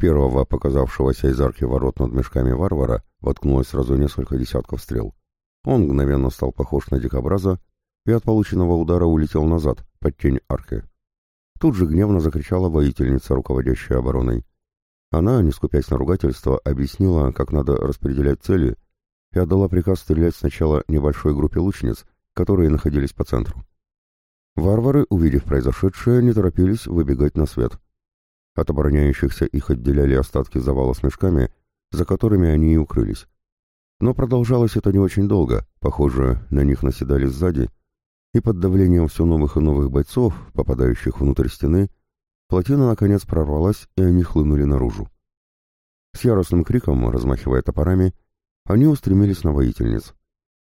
первого показавшегося из арки ворот над мешками варвара воткнулось сразу несколько десятков стрел. Он мгновенно стал похож на дикобраза и от полученного удара улетел назад, под тень арки. Тут же гневно закричала воительница, руководящая обороной. Она, не скупясь на ругательство, объяснила, как надо распределять цели, и отдала приказ стрелять сначала небольшой группе лучниц, которые находились по центру. Варвары, увидев произошедшее, не торопились выбегать на свет. От обороняющихся их отделяли остатки завала с мешками, за которыми они и укрылись. Но продолжалось это не очень долго, похоже, на них наседали сзади, и под давлением все новых и новых бойцов, попадающих внутрь стены, плотина наконец прорвалась, и они хлынули наружу. С яростным криком, размахивая топорами, они устремились на воительниц.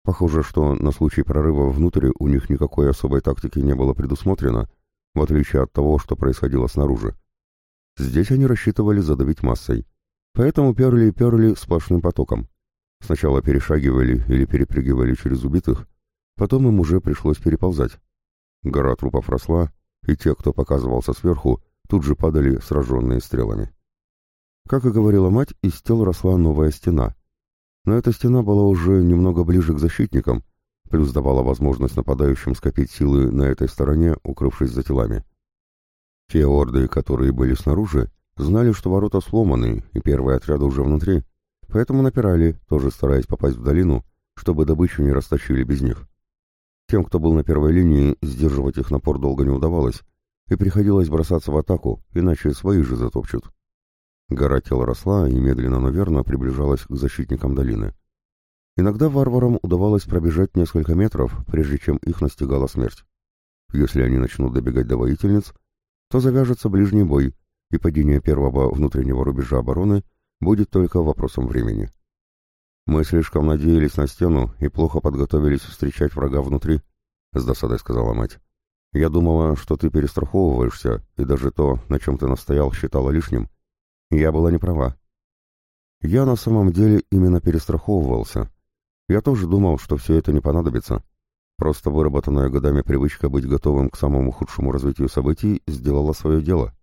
Похоже, что на случай прорыва внутрь у них никакой особой тактики не было предусмотрено, в отличие от того, что происходило снаружи. Здесь они рассчитывали задавить массой, поэтому перли и перли сплошным потоком. Сначала перешагивали или перепрыгивали через убитых, Потом им уже пришлось переползать. Гора трупов росла, и те, кто показывался сверху, тут же падали сраженные стрелами. Как и говорила мать, из тел росла новая стена. Но эта стена была уже немного ближе к защитникам, плюс давала возможность нападающим скопить силы на этой стороне, укрывшись за телами. Те орды, которые были снаружи, знали, что ворота сломаны, и первые отряды уже внутри, поэтому напирали, тоже стараясь попасть в долину, чтобы добычу не растащили без них. Тем, кто был на первой линии, сдерживать их напор долго не удавалось, и приходилось бросаться в атаку, иначе свои же затопчут. Гора тела росла и медленно, но верно приближалась к защитникам долины. Иногда варварам удавалось пробежать несколько метров, прежде чем их настигала смерть. Если они начнут добегать до воительниц, то завяжется ближний бой, и падение первого внутреннего рубежа обороны будет только вопросом времени. «Мы слишком надеялись на стену и плохо подготовились встречать врага внутри», — с досадой сказала мать. «Я думала, что ты перестраховываешься, и даже то, на чем ты настоял, считала лишним. Я была не права. Я на самом деле именно перестраховывался. Я тоже думал, что все это не понадобится. Просто выработанная годами привычка быть готовым к самому худшему развитию событий сделала свое дело».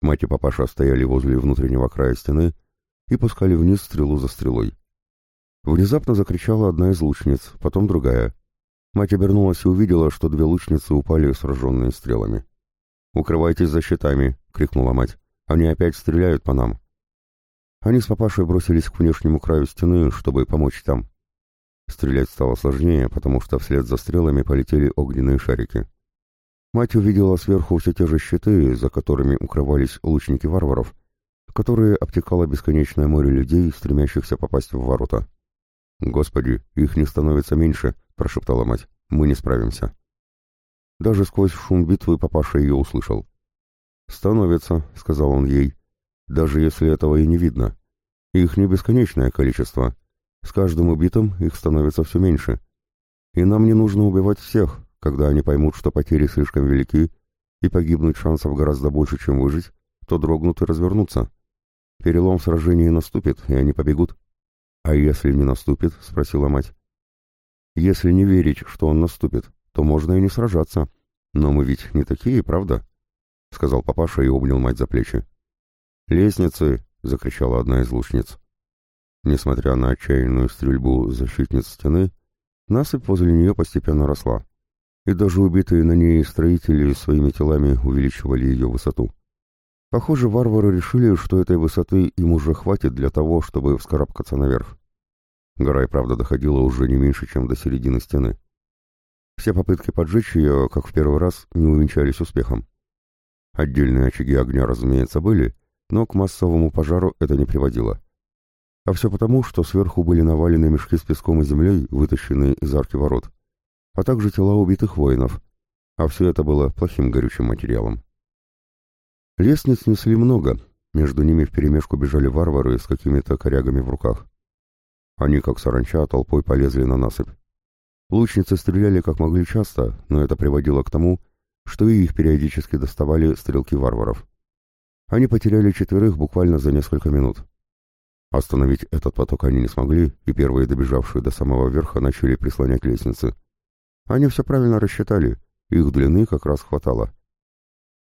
Мать и папаша стояли возле внутреннего края стены и пускали вниз стрелу за стрелой. Внезапно закричала одна из лучниц, потом другая. Мать обернулась и увидела, что две лучницы упали, сраженные стрелами. «Укрывайтесь за щитами!» — крикнула мать. «Они опять стреляют по нам!» Они с папашей бросились к внешнему краю стены, чтобы помочь там. Стрелять стало сложнее, потому что вслед за стрелами полетели огненные шарики. Мать увидела сверху все те же щиты, за которыми укрывались лучники варваров, которые обтекало бесконечное море людей, стремящихся попасть в ворота. «Господи, их не становится меньше», — прошептала мать. «Мы не справимся». Даже сквозь шум битвы папаша ее услышал. «Становится», — сказал он ей, — «даже если этого и не видно. Их не бесконечное количество. С каждым убитым их становится все меньше. И нам не нужно убивать всех, когда они поймут, что потери слишком велики, и погибнуть шансов гораздо больше, чем выжить, то дрогнут и развернутся. Перелом в сражении наступит, и они побегут. «А если не наступит?» — спросила мать. «Если не верить, что он наступит, то можно и не сражаться. Но мы ведь не такие, правда?» — сказал папаша и обнял мать за плечи. «Лестницы!» — закричала одна из лучниц. Несмотря на отчаянную стрельбу защитниц стены, насыпь возле нее постепенно росла, и даже убитые на ней строители своими телами увеличивали ее высоту. Похоже, варвары решили, что этой высоты им уже хватит для того, чтобы вскарабкаться наверх. Гора и правда доходила уже не меньше, чем до середины стены. Все попытки поджечь ее, как в первый раз, не увенчались успехом. Отдельные очаги огня, разумеется, были, но к массовому пожару это не приводило. А все потому, что сверху были навалены мешки с песком и землей, вытащенные из арки ворот, а также тела убитых воинов, а все это было плохим горючим материалом. Лестниц несли много, между ними вперемешку бежали варвары с какими-то корягами в руках. Они, как саранча, толпой полезли на насыпь. Лучницы стреляли как могли часто, но это приводило к тому, что и их периодически доставали стрелки варваров. Они потеряли четверых буквально за несколько минут. Остановить этот поток они не смогли, и первые добежавшие до самого верха начали прислонять лестницы. Они все правильно рассчитали, их длины как раз хватало.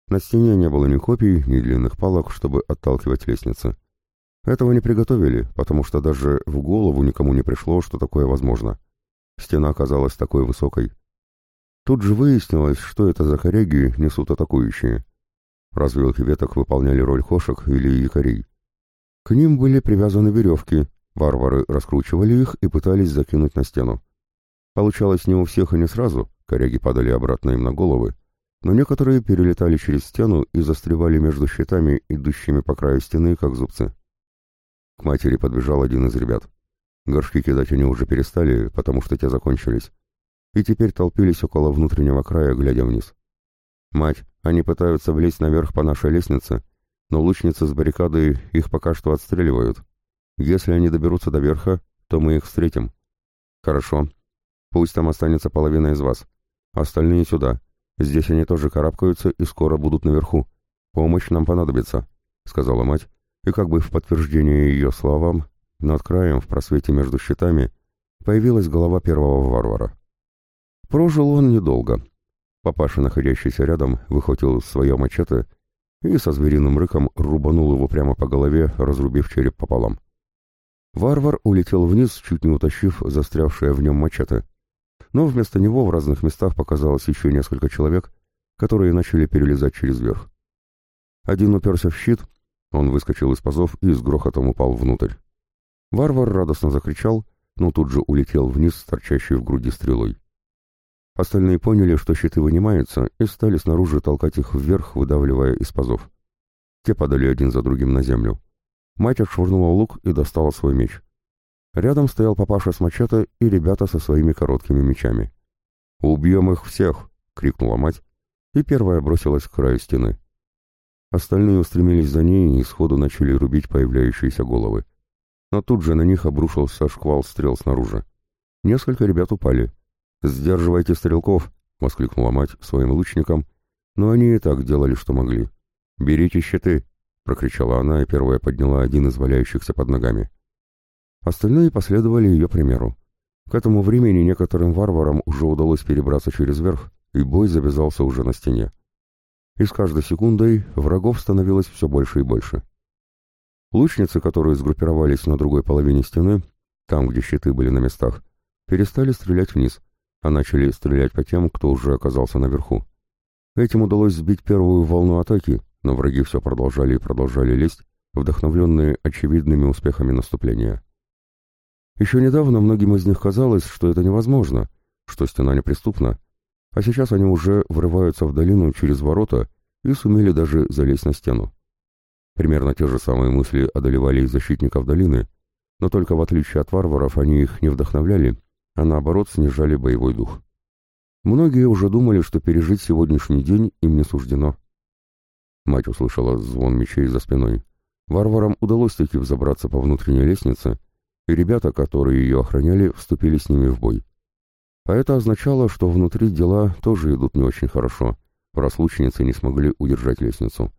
На стене не было ни копий, ни длинных палок, чтобы отталкивать лестницы. Этого не приготовили, потому что даже в голову никому не пришло, что такое возможно. Стена оказалась такой высокой. Тут же выяснилось, что это за коряги несут атакующие. Развилки веток выполняли роль кошек или якорей. К ним были привязаны веревки, варвары раскручивали их и пытались закинуть на стену. Получалось не у всех и не сразу, коряги падали обратно им на головы, но некоторые перелетали через стену и застревали между щитами, идущими по краю стены, как зубцы. К матери подбежал один из ребят. Горшки кидать они уже перестали, потому что те закончились, и теперь толпились около внутреннего края, глядя вниз. «Мать, они пытаются влезть наверх по нашей лестнице, но лучницы с баррикады их пока что отстреливают. Если они доберутся до верха, то мы их встретим». «Хорошо. Пусть там останется половина из вас. Остальные сюда. Здесь они тоже карабкаются и скоро будут наверху. Помощь нам понадобится», — сказала мать, и как бы в подтверждение ее словам, над краем, в просвете между щитами, появилась голова первого варвара. Прожил он недолго. Папаша, находящийся рядом, выхватил свое мачете и со звериным рыком рубанул его прямо по голове, разрубив череп пополам. Варвар улетел вниз, чуть не утащив застрявшее в нем мачете но вместо него в разных местах показалось еще несколько человек, которые начали перелезать через верх. Один уперся в щит, он выскочил из пазов и с грохотом упал внутрь. Варвар радостно закричал, но тут же улетел вниз с торчащей в груди стрелой. Остальные поняли, что щиты вынимаются, и стали снаружи толкать их вверх, выдавливая из пазов. Те падали один за другим на землю. Мать отшвырнула лук и достала свой меч. Рядом стоял папаша с мачете и ребята со своими короткими мечами. «Убьем их всех!» — крикнула мать, и первая бросилась к краю стены. Остальные устремились за ней и сходу начали рубить появляющиеся головы. Но тут же на них обрушился шквал стрел снаружи. Несколько ребят упали. «Сдерживайте стрелков!» — воскликнула мать своим лучникам, но они и так делали, что могли. «Берите щиты!» — прокричала она и первая подняла один из валяющихся под ногами. Остальные последовали ее примеру. К этому времени некоторым варварам уже удалось перебраться через верх, и бой завязался уже на стене. И с каждой секундой врагов становилось все больше и больше. Лучницы, которые сгруппировались на другой половине стены, там, где щиты были на местах, перестали стрелять вниз, а начали стрелять по тем, кто уже оказался наверху. Этим удалось сбить первую волну атаки, но враги все продолжали и продолжали лезть, вдохновленные очевидными успехами наступления. Еще недавно многим из них казалось, что это невозможно, что стена неприступна, а сейчас они уже врываются в долину через ворота и сумели даже залезть на стену. Примерно те же самые мысли одолевали и защитников долины, но только в отличие от варваров они их не вдохновляли, а наоборот снижали боевой дух. Многие уже думали, что пережить сегодняшний день им не суждено. Мать услышала звон мечей за спиной. Варварам удалось таки взобраться по внутренней лестнице, и ребята, которые ее охраняли, вступили с ними в бой. А это означало, что внутри дела тоже идут не очень хорошо, раз лучницы не смогли удержать лестницу.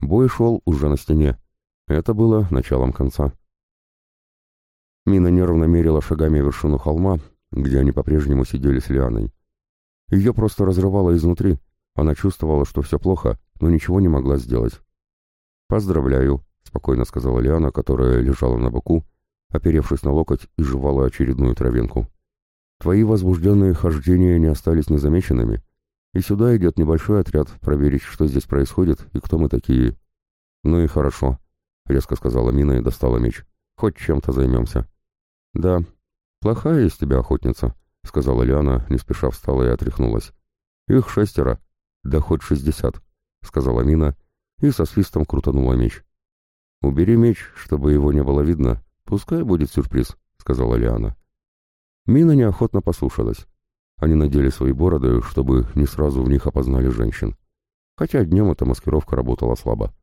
Бой шел уже на стене. Это было началом конца. Мина нервно мерила шагами вершину холма, где они по-прежнему сидели с Лианой. Ее просто разрывало изнутри. Она чувствовала, что все плохо, но ничего не могла сделать. «Поздравляю», — спокойно сказала Лиана, которая лежала на боку, оперевшись на локоть и жевала очередную травинку. Твои возбужденные хождения не остались незамеченными, и сюда идет небольшой отряд проверить, что здесь происходит и кто мы такие. Ну и хорошо, — резко сказала Мина и достала меч. Хоть чем-то займемся. Да, плохая из тебя охотница, — сказала Лиана, не спеша встала и отряхнулась. Их шестеро, да хоть шестьдесят, — сказала Мина и со свистом крутанула меч. Убери меч, чтобы его не было видно, «Пускай будет сюрприз», — сказала Лиана. Мина неохотно послушалась. Они надели свои бороды, чтобы не сразу в них опознали женщин. Хотя днем эта маскировка работала слабо.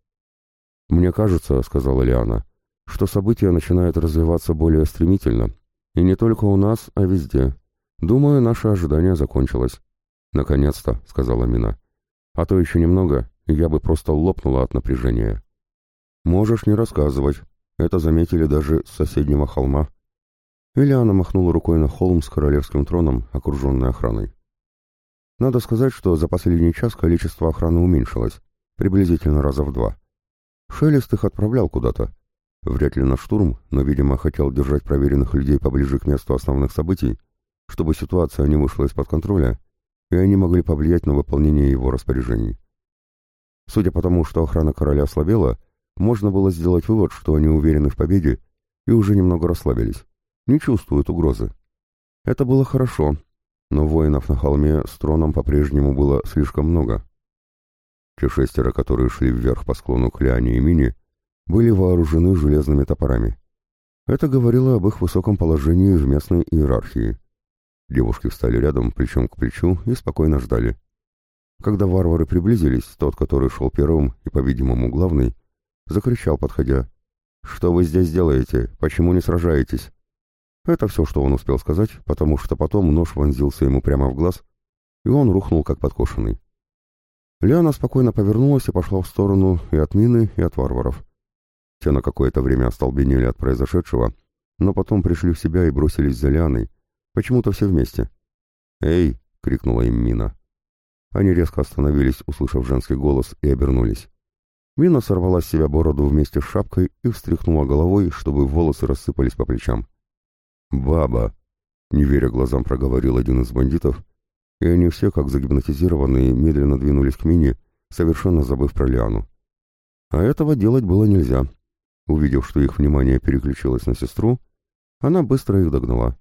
«Мне кажется», — сказала Лиана, — «что события начинают развиваться более стремительно. И не только у нас, а везде. Думаю, наше ожидание закончилось». «Наконец-то», — сказала Мина. «А то еще немного, и я бы просто лопнула от напряжения». «Можешь не рассказывать», это заметили даже с соседнего холма. Ильяна махнула рукой на холм с королевским троном, окруженный охраной. Надо сказать, что за последний час количество охраны уменьшилось, приблизительно раза в два. Шелест их отправлял куда-то. Вряд ли на штурм, но, видимо, хотел держать проверенных людей поближе к месту основных событий, чтобы ситуация не вышла из-под контроля, и они могли повлиять на выполнение его распоряжений. Судя по тому, что охрана короля ослабела, можно было сделать вывод, что они уверены в победе и уже немного расслабились, не чувствуют угрозы. Это было хорошо, но воинов на холме с троном по-прежнему было слишком много. Те шестеро, которые шли вверх по склону к Лиане и Мине, были вооружены железными топорами. Это говорило об их высоком положении в местной иерархии. Девушки встали рядом, плечом к плечу, и спокойно ждали. Когда варвары приблизились, тот, который шел первым и, по-видимому, главный, закричал, подходя. «Что вы здесь делаете? Почему не сражаетесь?» Это все, что он успел сказать, потому что потом нож вонзился ему прямо в глаз, и он рухнул, как подкошенный. Лиана спокойно повернулась и пошла в сторону и от мины, и от варваров. Те на какое-то время остолбенели от произошедшего, но потом пришли в себя и бросились за Лианой, почему-то все вместе. «Эй!» — крикнула им Мина. Они резко остановились, услышав женский голос, и обернулись. Мина сорвала с себя бороду вместе с шапкой и встряхнула головой, чтобы волосы рассыпались по плечам. «Баба!» — не веря глазам проговорил один из бандитов, и они все, как загипнотизированные, медленно двинулись к Мине, совершенно забыв про Лиану. А этого делать было нельзя. Увидев, что их внимание переключилось на сестру, она быстро их догнала.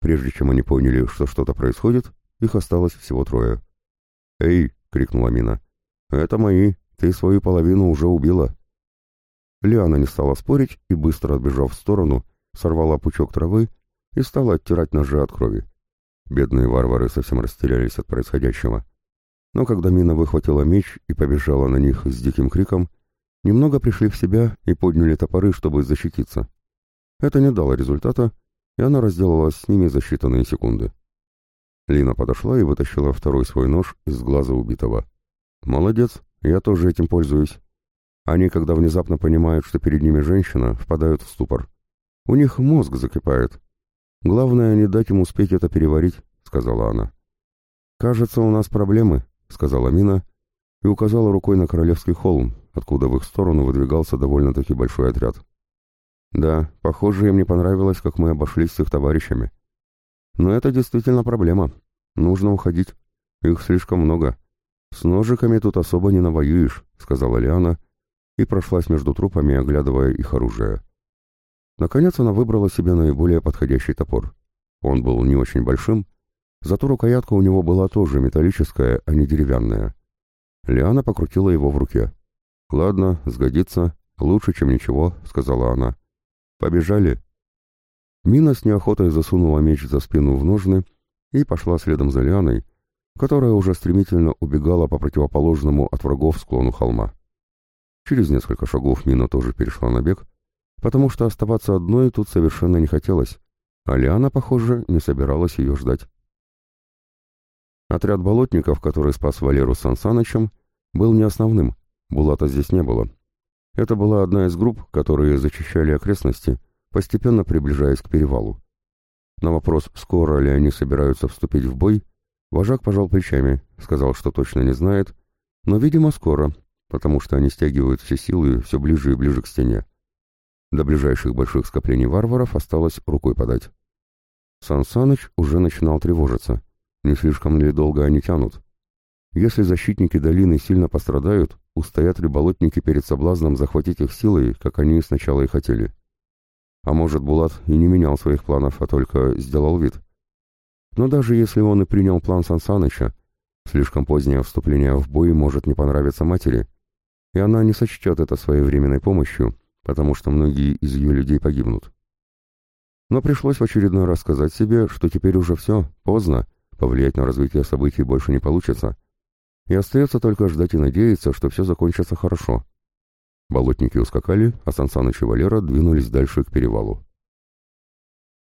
Прежде чем они поняли, что что-то происходит, их осталось всего трое. «Эй!» — крикнула Мина. «Это мои!» Ты свою половину уже убила. Лиана не стала спорить и, быстро отбежав в сторону, сорвала пучок травы и стала оттирать ножи от крови. Бедные варвары совсем растерялись от происходящего. Но когда Мина выхватила меч и побежала на них с диким криком, немного пришли в себя и подняли топоры, чтобы защититься. Это не дало результата, и она разделалась с ними за считанные секунды. Лина подошла и вытащила второй свой нож из глаза убитого. «Молодец!» Я тоже этим пользуюсь. Они, когда внезапно понимают, что перед ними женщина, впадают в ступор. У них мозг закипает. Главное, не дать им успеть это переварить, сказала она. Кажется, у нас проблемы, сказала Мина и указала рукой на Королевский холм, откуда в их сторону выдвигался довольно-таки большой отряд. Да, похоже, им не понравилось, как мы обошлись с их товарищами. Но это действительно проблема. Нужно уходить. Их слишком много. «С ножиками тут особо не навоюешь», — сказала Лиана, и прошлась между трупами, оглядывая их оружие. Наконец она выбрала себе наиболее подходящий топор. Он был не очень большим, зато рукоятка у него была тоже металлическая, а не деревянная. Лиана покрутила его в руке. «Ладно, сгодится. Лучше, чем ничего», — сказала она. «Побежали». Мина с неохотой засунула меч за спину в ножны и пошла следом за Лианой, которая уже стремительно убегала по противоположному от врагов склону холма. Через несколько шагов Мина тоже перешла на бег, потому что оставаться одной тут совершенно не хотелось, а Лиана, похоже, не собиралась ее ждать. Отряд болотников, который спас Валеру с Сансанычем, был не основным, Булата здесь не было. Это была одна из групп, которые зачищали окрестности, постепенно приближаясь к перевалу. На вопрос, скоро ли они собираются вступить в бой, Вожак пожал плечами, сказал, что точно не знает, но, видимо, скоро, потому что они стягивают все силы все ближе и ближе к стене. До ближайших больших скоплений варваров осталось рукой подать. Сан Саныч уже начинал тревожиться. Не слишком ли долго они тянут? Если защитники долины сильно пострадают, устоят ли болотники перед соблазном захватить их силой, как они сначала и хотели? А может, Булат и не менял своих планов, а только сделал вид? Но даже если он и принял план Сансаныча, слишком позднее вступление в бой может не понравиться матери, и она не сочтет это своевременной помощью, потому что многие из ее людей погибнут. Но пришлось в очередной раз сказать себе, что теперь уже все, поздно, повлиять на развитие событий больше не получится, и остается только ждать и надеяться, что все закончится хорошо. Болотники ускакали, а Сансаныч и Валера двинулись дальше к перевалу.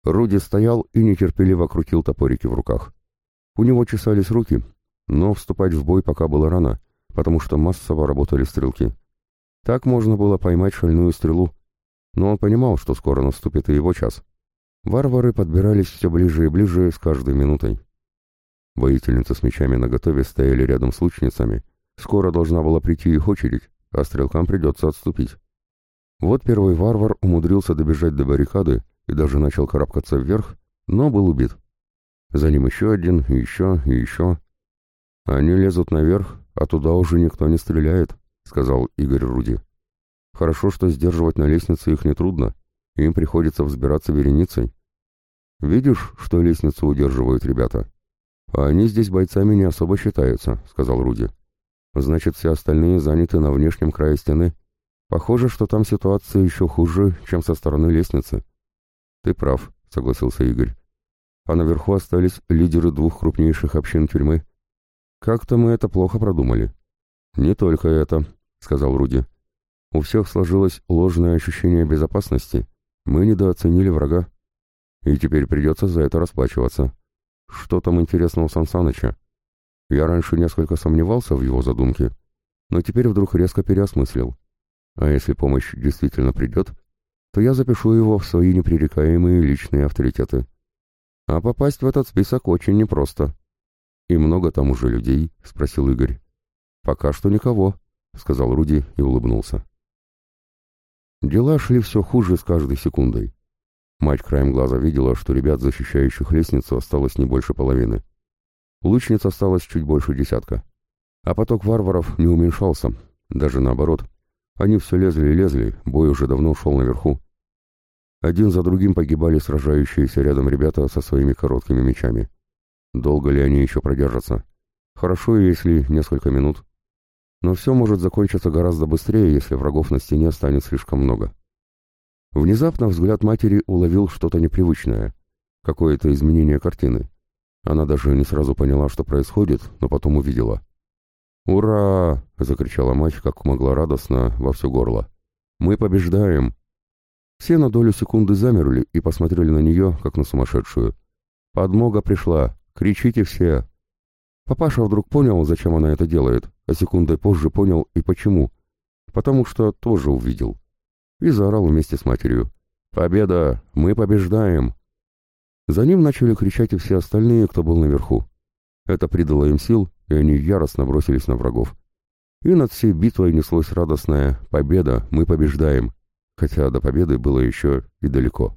Руди стоял и нетерпеливо крутил топорики в руках. У него чесались руки, но вступать в бой пока было рано, потому что массово работали стрелки. Так можно было поймать шальную стрелу, но он понимал, что скоро наступит и его час. Варвары подбирались все ближе и ближе с каждой минутой. Воительницы с мечами наготове стояли рядом с лучницами, Скоро должна была прийти их очередь, а стрелкам придется отступить. Вот первый варвар умудрился добежать до баррикады и даже начал карабкаться вверх, но был убит. За ним еще один, еще, и еще. Они лезут наверх, а туда уже никто не стреляет, сказал Игорь Руди. Хорошо, что сдерживать на лестнице их нетрудно, им приходится взбираться вереницей. Видишь, что лестницу удерживают ребята? А они здесь бойцами не особо считаются, сказал Руди. Значит, все остальные заняты на внешнем крае стены. Похоже, что там ситуация еще хуже, чем со стороны лестницы. Ты прав, согласился Игорь. А наверху остались лидеры двух крупнейших общин тюрьмы. Как-то мы это плохо продумали. Не только это, сказал Руди. У всех сложилось ложное ощущение безопасности. Мы недооценили врага. И теперь придется за это расплачиваться. Что там интересно у Сансаныча? Я раньше несколько сомневался в его задумке, но теперь вдруг резко переосмыслил. А если помощь действительно придет, то я запишу его в свои непререкаемые личные авторитеты. А попасть в этот список очень непросто. «И много там уже людей?» — спросил Игорь. «Пока что никого», — сказал Руди и улыбнулся. Дела шли все хуже с каждой секундой. Мать краем глаза видела, что ребят, защищающих лестницу, осталось не больше половины. Лучниц осталось чуть больше десятка. А поток варваров не уменьшался, даже наоборот. Они все лезли и лезли, бой уже давно шел наверху. Один за другим погибали сражающиеся рядом ребята со своими короткими мечами. Долго ли они еще продержатся? Хорошо, если несколько минут. Но все может закончиться гораздо быстрее, если врагов на стене станет слишком много. Внезапно взгляд матери уловил что-то непривычное, какое-то изменение картины. Она даже не сразу поняла, что происходит, но потом увидела. «Ура!» — закричала мать, как могла радостно, во все горло. «Мы побеждаем!» Все на долю секунды замерли и посмотрели на нее, как на сумасшедшую. «Подмога пришла! Кричите все!» Папаша вдруг понял, зачем она это делает, а секундой позже понял и почему. Потому что тоже увидел. И заорал вместе с матерью. «Победа! Мы побеждаем!» За ним начали кричать и все остальные, кто был наверху. Это придало им сил, и они яростно бросились на врагов. И над всей битвой неслось радостная «Победа! Мы побеждаем!» Хотя до победы было еще и далеко.